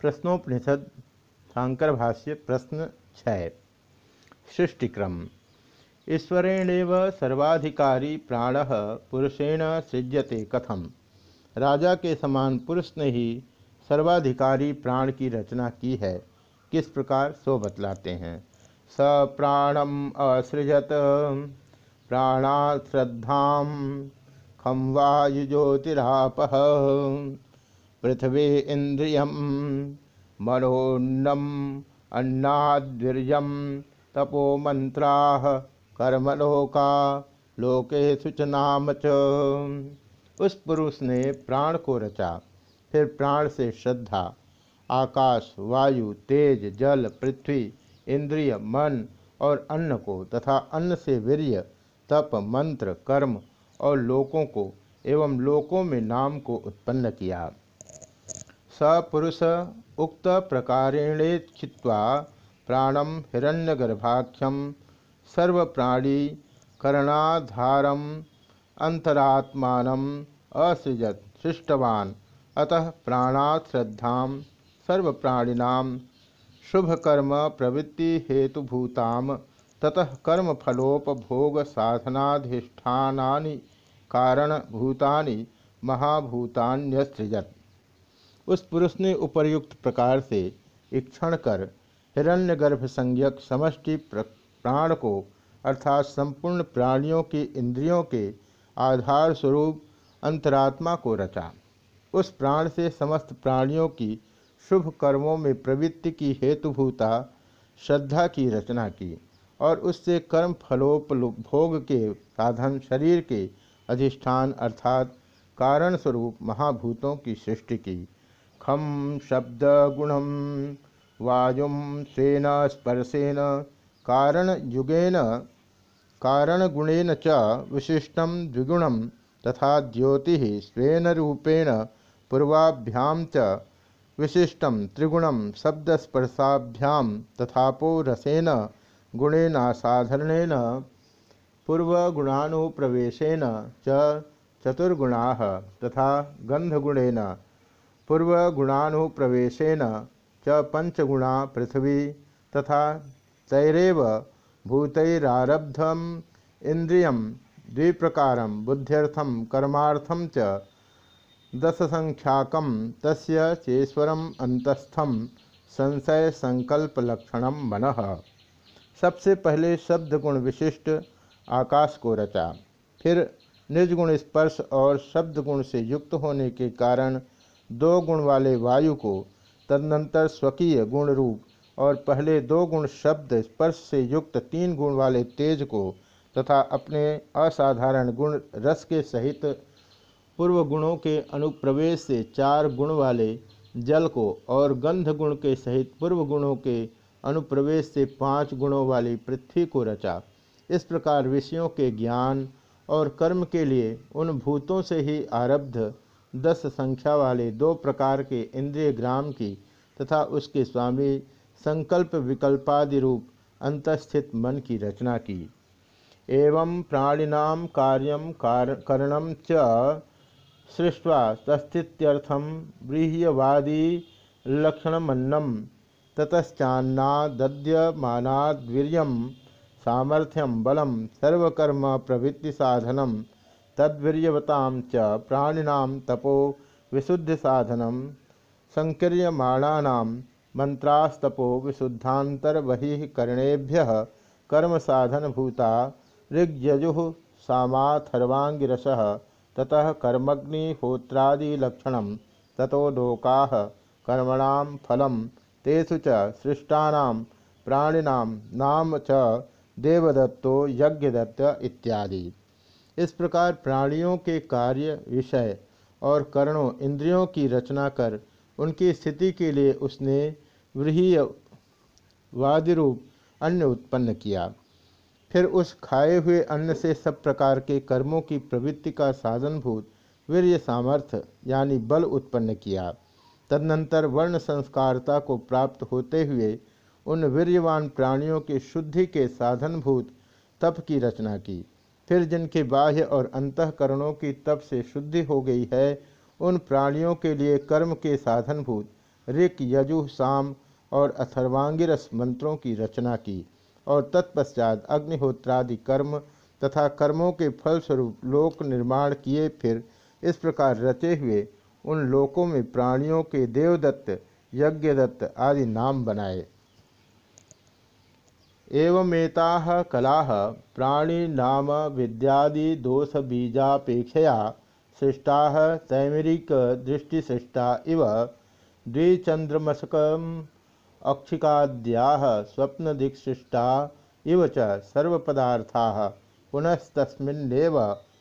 प्रश्नोपनिषद शांकर भाष्य प्रश्न छय सृष्टिक्रम। ईश्वरेणेव सर्वाधिकारी प्राण, पुरुषेण सृज्यते कथम। राजा के समान पुरुष ने ही सर्वाधिकारी प्राण की रचना की है। किस प्रकार सो बतलाते हैं। स प्राणम असृजत प्राणा श्रद्धा खम वायुज्योतिराप पृथ्वी इंद्रिय मनोन्नम अन्नाद्वीर्य तपो मंत्रा कर्मलोका लोके सुचनाम च। उस पुरुष ने प्राण को रचा, फिर प्राण से श्रद्धा, आकाश, वायु, तेज, जल, पृथ्वी, इंद्रिय, मन और अन्न को तथा अन्न से वीर्य, तप, मंत्र, कर्म और लोकों को एवं लोकों में नाम को उत्पन्न किया। सपुरुष उक्त चित्वा प्राणम हिरण्यगर्भाख्यम सर्वप्राणी करणाधारम अंतरात्मान असृजत, सृष्टवान। अतः प्राणात् श्रद्धा सर्वप्राणीना शुभकर्म प्रवृत्ति हेतुभूताम ततः कर्म फलोपभोग साधनाधिष्ठानी कारणभूतानि महाभूतान्यसृजत। उस पुरुष ने उपर्युक्त प्रकार से इक्षण कर हिरण्यगर्भ संज्ञक समष्टि प्राण को, अर्थात संपूर्ण प्राणियों की इंद्रियों के आधार स्वरूप अंतरात्मा को रचा। उस प्राण से समस्त प्राणियों की शुभ कर्मों में प्रवृत्ति की हेतुभूता, श्रद्धा की रचना की और उससे कर्म फलोपभोग के साधन शरीर के अधिष्ठान, अर्थात कारण स्वरूप महाभूतों की सृष्टि की। खम शब्द गुणम वायुम स्वेन स्पर्शेन कारण युगेन कारण गुणेन च विशिष्ट द्विगुणम तथा ज्योति स्वेन रूपेण पूर्वाभ्याम च विशिष्ट त्रिगुणम शब्दस्पर्शाभ्याम तथापो रसेन गुणेनासाधरणेन, पूर्वगुणानुप्रवेशेन च चतुर्गुणा तथा गंधगुणेन पूर्वगुणानुप्रवेशेन च पंचगुणा पृथ्वी तथा तैरव भूतरब्धम इंद्रिय द्विप्रकार बुद्ध्यर्थम कर्मार्थम च दशसंख्याक तस्य चेश्वरम अंतस्थम संशय संकल्प लक्षण मन। सबसे पहले शब्द गुण विशिष्ट आकाश को रचा। फिर निजगुण स्पर्श और शब्द गुण से युक्त होने के कारण दो गुण वाले वायु को तदनंतर स्वकीय गुण रूप और पहले दो गुण शब्द स्पर्श से युक्त तीन गुण वाले तेज को तथा अपने असाधारण गुण रस के सहित पूर्व गुणों के अनुप्रवेश से चार गुण वाले जल को और गंध गुण के सहित पूर्व गुणों के अनुप्रवेश से पाँच गुणों वाली पृथ्वी को रचा। इस प्रकार विषयों के ज्ञान और कर्म के लिए उन भूतों से ही आरब्ध दस संख्या वाले दो प्रकार के इंद्रिय ग्राम की तथा उसके स्वामी संकल्प विकल्पादि रूप अंतस्थित मन की रचना की। एवं प्राणिनाम कार्यम करणम च सृष्टवा तस्थित्यर्थम ब्रीह्यवादी लक्षणमन्नम सामर्थ्यम बलम सर्वकर्म प्रवृत्ति साधनम तद्वीर्यवता च प्राणिनाम तपो विशुद्धि साधनम संकीर्यमाणा मंत्रास्तपो विशुद्धांतर कर्णेभ्य कर्म साधन भूता ऋग्यजु सामाथर्वांगिरस ततः कर्मग्निहोत्रादिलक्षण ततो लोका कर्मण फलम तेषु च प्राणिनां नाम च देवदत्तो यज्ञदत्त इत्यादि। इस प्रकार प्राणियों के कार्य, विषय और करणों, इंद्रियों की रचना कर उनकी स्थिति के लिए उसने वादिरूप अन्न उत्पन्न किया। फिर उस खाए हुए अन्न से सब प्रकार के कर्मों की प्रवृत्ति का साधनभूत वीर्य सामर्थ्य यानी बल उत्पन्न किया। तदनंतर वर्ण संस्कारता को प्राप्त होते हुए उन वीर्यवान प्राणियों की शुद्धि के साधनभूत तप की रचना की। फिर जिनके बाह्य और अंतकरणों की तप से शुद्धि हो गई है, उन प्राणियों के लिए कर्म के साधनभूत, ऋक, यजु, साम और अथर्वांगिरस मंत्रों की रचना की और तत्पश्चात अग्निहोत्रादि कर्म तथा कर्मों के फलस्वरूप लोक निर्माण किए फिर इस प्रकार रचे हुए उन लोकों में प्राणियों के देवदत्त, यज्ञदत्त आदि नाम बनाए। एवमेता कला प्राणीनाम विद्यादि सृष्टा तैमरिक दृष्टिसृष्टा इव द्विचंद्रमशक अक्षिकाद्या स्वप्नदिक्सृष्टा इव च सर्वपदार्था पुनस्तस्मिन्नेव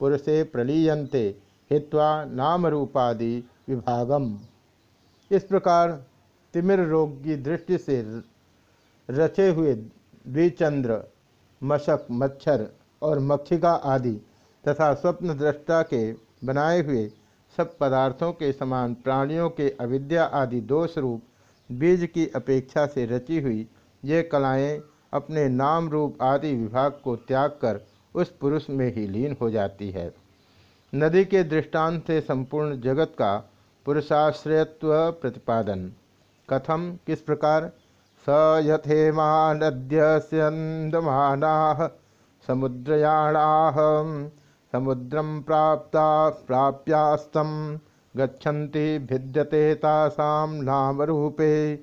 पुरुषे प्रलीयन्ते हित्वा नाम रूपादि विभागम। इस प्रकार तिमिर रोग की दृष्टि से रचे हुए द्विचंद्र, मशक, मच्छर और मक्षिका आदि तथा स्वप्न दृष्टा के बनाए हुए सब पदार्थों के समान प्राणियों के अविद्या आदि दोष रूप बीज की अपेक्षा से रची हुई ये कलाएँ अपने नाम रूप आदि विभाग को त्याग कर उस पुरुष में ही लीन हो जाती है। नदी के दृष्टांत से संपूर्ण जगत का पुरुषाश्रयत्व प्रतिपादन। कथम किस प्रकार स यथेमा नद्य स्यन्दमानाः समुद्रयाणाः, समुद्रं प्राप्ता, प्राप्यास्तं, गच्छन्ति भिद्यते तासां नामरूपे,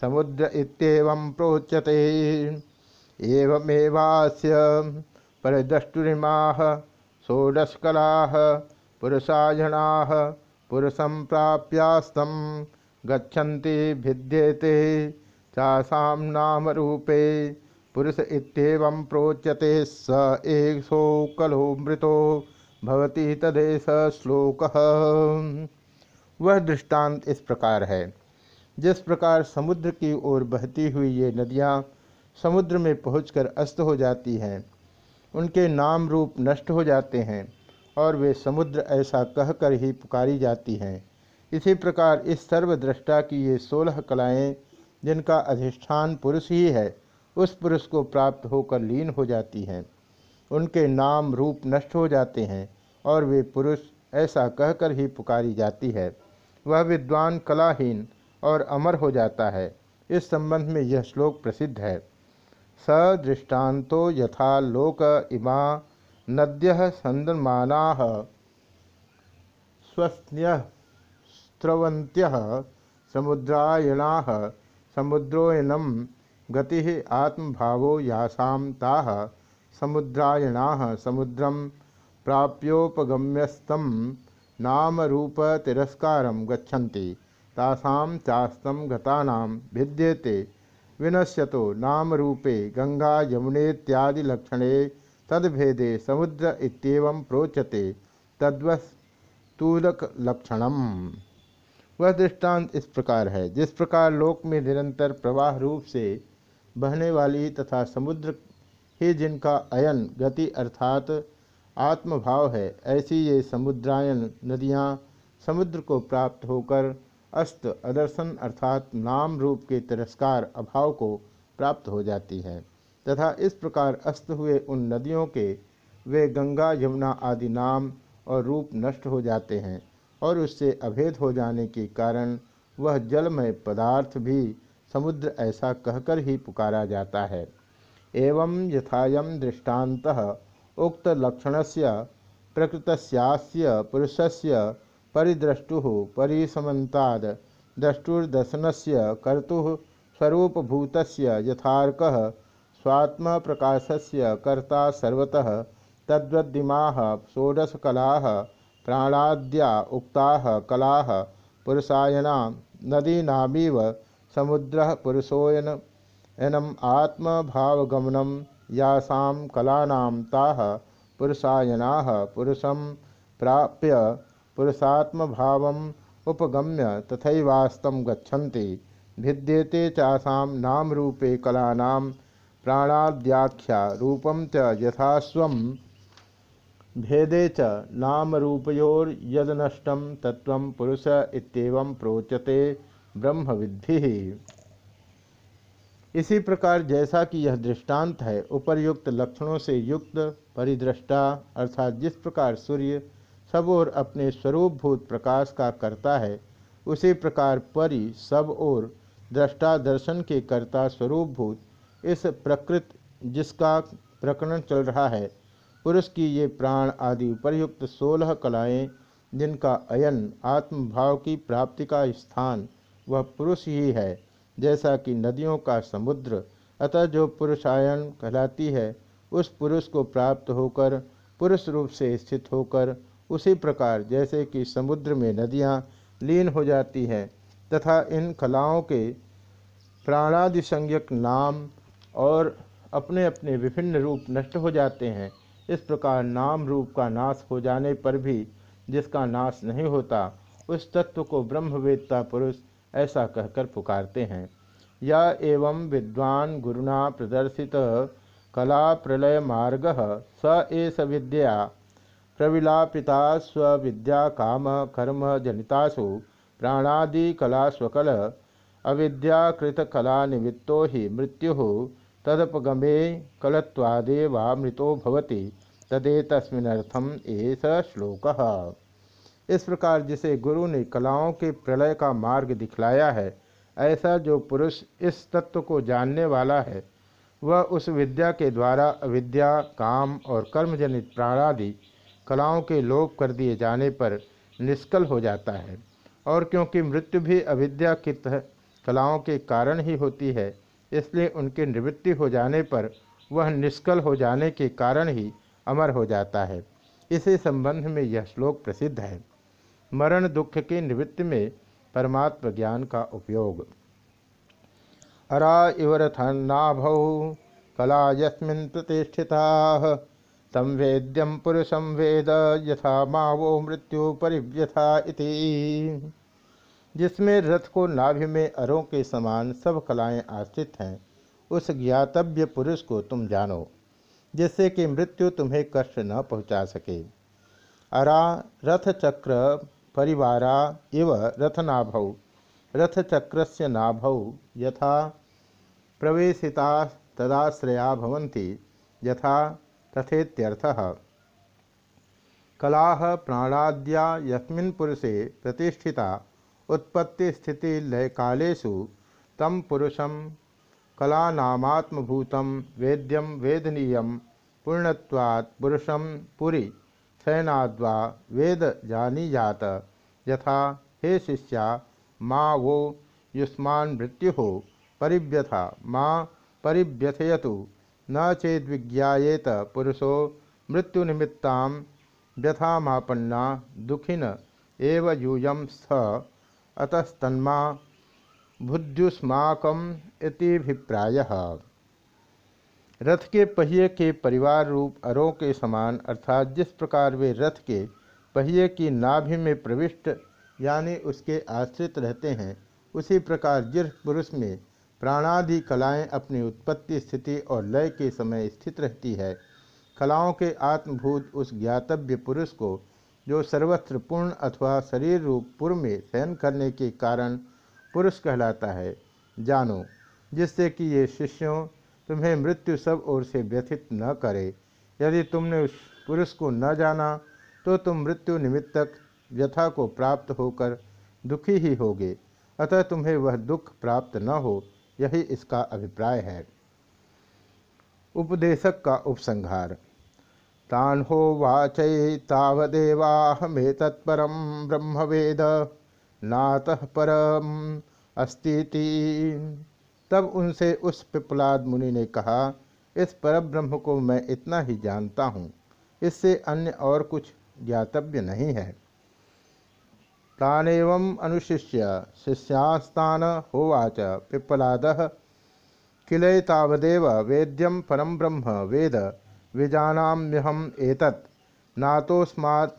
समुद्र इत्येवं प्रोच्यते। एवमेवास्य परिद्रष्टुरिमाः षोडशकलाः, पुरुषायणाः, पुरुषं प्राप्यास्तं, गच्छन्ति भिद्येते। चासाम नाम रूपे पुरुष इतम प्रोच्यते स एक सो कलो मृतो भवती तदेश श्लोक। वह दृष्टांत इस प्रकार है। जिस प्रकार समुद्र की ओर बहती हुई ये नदियाँ समुद्र में पहुंचकर अस्त हो जाती हैं, उनके नाम रूप नष्ट हो जाते हैं और वे समुद्र ऐसा कहकर ही पुकारी जाती हैं। इसी प्रकार इस सर्वद्रष्टा की ये सोलह कलाएँ जिनका अधिष्ठान पुरुष ही है, उस पुरुष को प्राप्त होकर लीन हो जाती हैं। उनके नाम रूप नष्ट हो जाते हैं और वे पुरुष ऐसा कहकर ही पुकारी जाती है। वह विद्वान कलाहीन और अमर हो जाता है। इस संबंध में यह श्लोक प्रसिद्ध है। स दृष्टान्तो यथा लोक इमा नद्य संदमाना स्वस्न्य स्रवंत्य समुद्रायणा समुद्रोयनम गति आत्मभावो यासाम ताह समुद्रायणा समुद्रम प्राप्योपगम्यस्तम नाम रूप तिरस्कार गच्छन्ति तासाम चास्तम गतानां भिद्येते, विनश्यतो नाम रूपे गंगा यमुनेत्यादि लक्षणे तद्भेदे समुद्र इत्येवं प्रोचते तद्वस्तूलक लक्षणम वह दृष्टांत इस प्रकार है। जिस प्रकार लोक में निरंतर प्रवाह रूप से बहने वाली तथा समुद्र ही जिनका अयन गति अर्थात आत्मभाव है, ऐसी ये समुद्रायन नदियाँ समुद्र को प्राप्त होकर अस्त अदर्शन अर्थात नाम रूप के तिरस्कार अभाव को प्राप्त हो जाती हैं। तथा इस प्रकार अस्त हुए उन नदियों के वे गंगा, यमुना आदि नाम और रूप नष्ट हो जाते हैं। और उससे अभेद हो जाने के कारण वह जलमय पदार्थ भी समुद्र ऐसा कहकर ही पुकारा जाता है। एवं यथायम दृष्टांत उक्त लक्षण से प्रकृतस्यास्य, पुरुषस्य परिद्रष्टु परिसमन्ताद द्रष्टुर्दर्शन से कर्तु स्वरूपभूत यथार्क स्वात्म प्रकाशस्य कर्ता सर्वतः तद्वद्दिमा षोडशकला प्राणाद्या उक्ता कला पुरुषायना नदीनामीव समुद्र पुरुषोयन एनम आत्मभावगमनम यासां कलानां ताः पुरुषायना पुरुषं प्राप्य पुरुषात्मभावम् उपगम्य तथैवास्तं गच्छन्ति। भिद्येते चासां नाम रूपे कलानां प्राणाद्याख्या रूपं च यथास्वं भेदे च नाम रूपयोर यदनष्टम तत्व पुरुष इतव प्रोचते ब्रह्म विद्धि इसी प्रकार जैसा कि यह दृष्टांत है, उपर्युक्त लक्षणों से युक्त परिदृष्टा, अर्थात जिस प्रकार सूर्य सब और अपने स्वरूपभूत प्रकाश का करता है, उसी प्रकार परि सब और दृष्टा दर्शन के कर्ता स्वरूपभूत, इस प्रकृत जिसका प्रकरण चल रहा है पुरुष की ये प्राण आदि उपरयुक्त सोलह कलाएँ, जिनका अयन आत्मभाव की प्राप्ति का स्थान वह पुरुष ही है, जैसा कि नदियों का समुद्र, अतः जो पुरुषायन कहलाती है, उस पुरुष को प्राप्त होकर, पुरुष रूप से स्थित होकर, उसी प्रकार जैसे कि समुद्र में नदियाँ लीन हो जाती हैं, तथा इन कलाओं के प्राणादि संज्ञक नाम और अपने अपने विभिन्न रूप नष्ट हो जाते हैं। इस प्रकार नाम रूप का नाश हो जाने पर भी जिसका नाश नहीं होता, उस तत्व को ब्रह्मवेत्ता पुरुष ऐसा कहकर पुकारते हैं। या एवं विद्वान गुरुना प्रदर्शित कला प्रलय मार्ग स एस विद्या प्रविलापिता स्विद्या काम कर्म जनितासु प्राणादि कला स्वकल अविद्याकृत कला निमित्तो ही मृत्यु तदपगमे कलत्वादेवामृतो भवति। तदेतस्मिनर्थम एस श्लोक। इस प्रकार जिसे गुरु ने कलाओं के प्रलय का मार्ग दिखलाया है, ऐसा जो पुरुष इस तत्व को जानने वाला है, वह उस विद्या के द्वारा अविद्या, काम और कर्मजनित प्राणादि कलाओं के लोप कर दिए जाने पर निष्कल हो जाता है। और क्योंकि मृत्यु भी अविद्या की कलाओं के कारण ही होती है इसलिए उनकी निवृत्ति हो जाने पर वह निष्कल हो जाने के कारण ही अमर हो जाता है। इसी संबंध में यह श्लोक प्रसिद्ध है। मरण दुख की निवृत्ति में परमात्म ज्ञान का उपयोग। अरा इवरथन्नाभौ कला यस्मिन् प्रतिष्ठिता संवेद्यम पुरुषम वेद यथा मावो मृत्यु परिव्यथा इति। जिसमें रथ को नाभि में अरों के समान सब कलाएँ आश्रित हैं, उस ज्ञातव्य पुरुष को तुम जानो, जिससे कि मृत्यु तुम्हें कष्ट न पहुँचा सके। अरा रथ चक्र परिवारा इव रथनाभौ, रथचक्रस्य नाभौ यथा प्रवेशिता तदाश्रया भवन्ति, यथा तथेत्यर्थः। कला प्राणाद्या यस्मिन् पुरुषे प्रतिष्ठिता उत्पत्ति स्थिति लय कालेषु तम पुरुषम कलानामात्मभूतं वेद्यम वेदनीय पूर्णत्वात् पुरुषम पुरी, शयनाद्वा वेद जानी जात यथा, हे शिष्या, माँ वो युष्मान मृत्यु हो परिव्यथा, माँ परिव्यथयतु। न चेद विज्ञाएत पुरुषो मृत्युनिमित्ता व्यथामापन्ना दुखिन एव यूयम स्थ अतस्तन्मा इतिभिप्रायः रथ के पहिए के परिवार रूप अरों के समान, अर्थात जिस प्रकार वे रथ के पहिए की नाभि में प्रविष्ट, यानी उसके आश्रित रहते हैं, उसी प्रकार जिस पुरुष में प्राणादि कलाएँ अपनी उत्पत्ति, स्थिति और लय के समय स्थित रहती है, कलाओं के आत्मभूत उस ज्ञातव्य पुरुष को जो सर्वत्र पूर्ण अथवा शरीर रूप पूर्व में शयन करने के कारण पुरुष कहलाता है। जानो, जिससे कि ये शिष्यों तुम्हें मृत्यु सब ओर से व्यथित न करे। यदि तुमने उस पुरुष को न जाना तो तुम मृत्यु निमित्तक व्यथा को प्राप्त होकर दुखी ही होगे। अतः तुम्हें वह दुख प्राप्त न हो, यही इसका अभिप्राय है। उपदेशक का उपसंहार। तान हो वाचय ब्रह्म वेद नातः परम अस्ती तब उनसे उस पिपलाद मुनि ने कहा, इस परब्रह्म को मैं इतना ही जानता हूँ, इससे अन्य और कुछ ज्ञातव्य नहीं है। तानेव अनुशिष्य शिष्यास्तान होवाच पिप्पलाद किलैतावदेव वेद्यम परम ब्रह्म वेद विजानाम्यहम एतत्। नातोस्मात्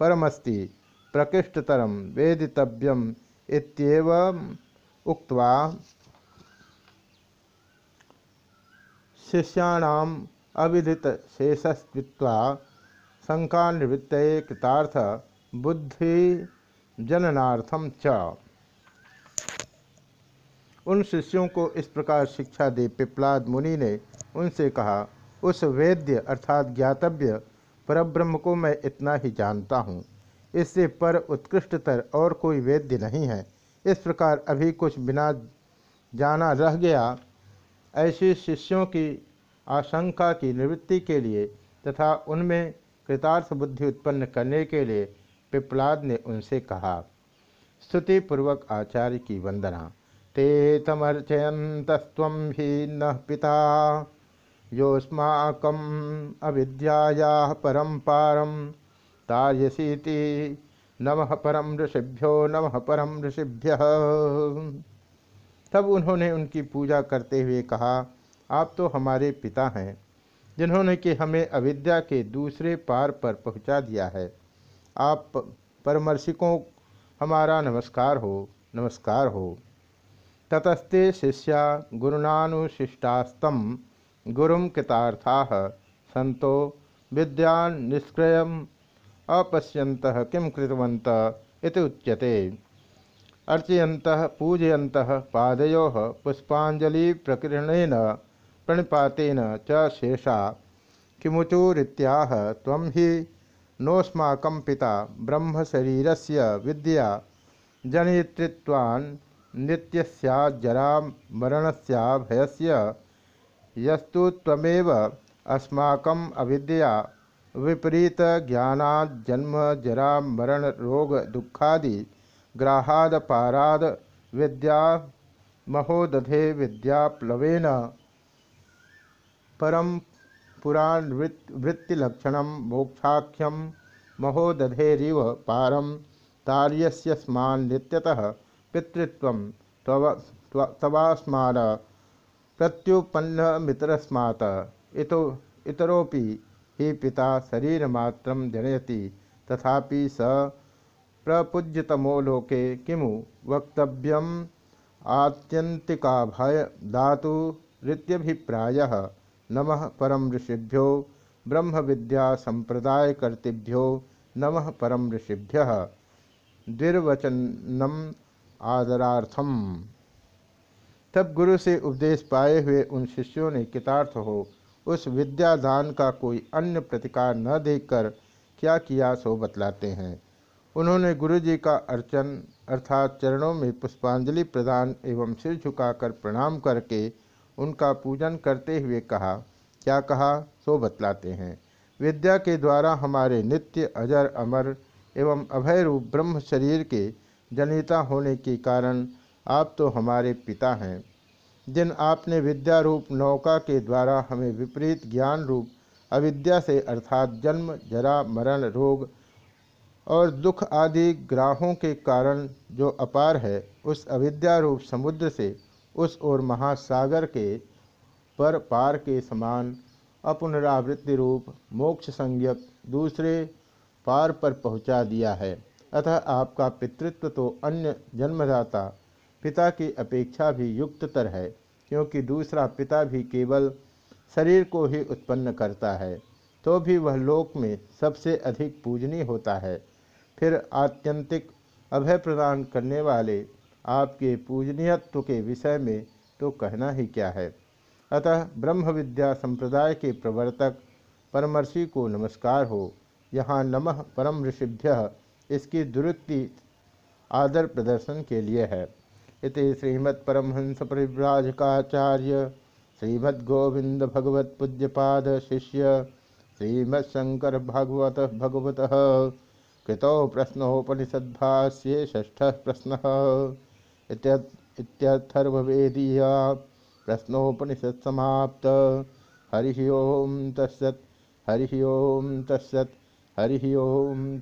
परमस्ति प्रकृष्टतरम वेदितव्यम इत्येव उक्त्वा शिष्याणाम अविदित शेषस्वित्वा शंका निवृत्त कृतार्थ बुद्धि जननार्थम च। उन शिष्यों को इस प्रकार शिक्षा दे पिपलाद मुनि ने उनसे कहा उस वेद्य अर्थात ज्ञातव्य परब्रह्म को मैं इतना ही जानता हूँ। इससे पर उत्कृष्टतर और कोई वेद्य नहीं है। इस प्रकार अभी कुछ बिना जाना रह गया, ऐसे शिष्यों की आशंका की निवृत्ति के लिए तथा उनमें कृतार्थ बुद्धि उत्पन्न करने के लिए पिपलाद ने उनसे कहा स्तुति पूर्वक आचार्य की वंदना। ते तमर्चयंतस्व ही न पिता। योस्माक अविद्याया परम पारम तार्यसीति नमः परम ऋषिभ्यो, नमः परम ऋषिभ्य। तब उन्होंने उनकी पूजा करते हुए कहा, आप तो हमारे पिता हैं, जिन्होंने कि हमें अविद्या के दूसरे पार पर पहुँचा दिया है। आप परमर्शिकों हमारा नमस्कार हो नमस्कार हो। ततस्ते शिष्या गुरुनानुशिष्टास्तम गुरुम कृतार्था। संतो विद्या निष्क्रिय अपश्यंत किम कृतवंत उच्यते। अर्चयंत पूजयंत पादयो पुष्पाजलि प्रकीर्णन प्रणिपातेन च शेषा। किमुचुरीत्याह तम ही नोस्माक पिता ब्रह्मशरीरस्य विद्या। जनितृत्वान् नित्यस्याज्जरा मरणस्या भयस्य यस्तु त्वमेव अस्माकं अविद्या विपरीत ज्ञानाद जन्म, जरा, मरण, रोग, दुखादि, ग्राहाद, पाराद, विद्या, महोदधे विद्याप्लवेन परम पुराण वृत्तिलक्षण मोक्षाख्यम महोदधेरिव पारम तार्यस्य स्मान नित्यतः पितृत्व तवास्मान प्रत्युपन्न मित्रस्मात् इतो इतरोपि ही पिता शरीरमात्र जनयति, तथापि स प्रपूज्यतमो लोके किमु वक्तव्यम? आत्यंतिकाभय धातुरीत्यभिप्राय नमः परम ऋषिभ्यो ब्रह्म विद्या संप्रदाय कर्तृभ्यो नमः परम ऋषिभ्य। द्विर्वचनम आदरार्थम। तब गुरु से उपदेश पाए हुए उन शिष्यों ने कितार्थ हो, उस विद्यादान का कोई अन्य प्रतिकार न देखकर क्या किया सो बतलाते हैं। उन्होंने गुरु जी का अर्चन अर्थात चरणों में पुष्पांजलि प्रदान एवं सिर झुकाकर प्रणाम करके उनका पूजन करते हुए कहा, क्या कहा? सो बतलाते हैं। विद्या के द्वारा हमारे नित्य अजर अमर एवं अभय रूप ब्रह्म शरीर के जनिता होने के कारण आप तो हमारे पिता हैं, जिन आपने विद्या रूप नौका के द्वारा हमें विपरीत ज्ञान रूप अविद्या से अर्थात जन्म, जरा, मरण, रोग और दुख आदि ग्राहों के कारण जो अपार है, उस अविद्या रूप समुद्र से उस ओर महासागर के पर पार के समान अपुनरावृत्ति रूप मोक्ष संज्ञक दूसरे पार पर पहुँचा दिया है। अतः आपका पितृत्व तो अन्य जन्मदाता पिता की अपेक्षा भी युक्ततर है, क्योंकि दूसरा पिता भी केवल शरीर को ही उत्पन्न करता है तो भी वह लोक में सबसे अधिक पूजनीय होता है। फिर आत्यंतिक अभय प्रदान करने वाले आपके पूजनीयत्व के विषय में तो कहना ही क्या है। अतः ब्रह्म विद्या संप्रदाय के प्रवर्तक परमर्षि को नमस्कार हो। यहाँ नमः परम ऋषिभ्य इसकी दुरुक्ति आदर प्रदर्शन के लिए है। इति श्रीमत्परमहंस परिव्राजकाचार्य श्रीमद्गोविंद भगवत पूज्यपाद शिष्य श्रीमत्शंकर भागवत भगवत कृतौ प्रश्नोपनिषद्भाष्ये ष्ठ प्रश्न इत्यर्थर्ववेदीय प्रश्नोपनिषद समाप्त हरि ओम तत्सत, हरि ओम तत्सत, हरि ओम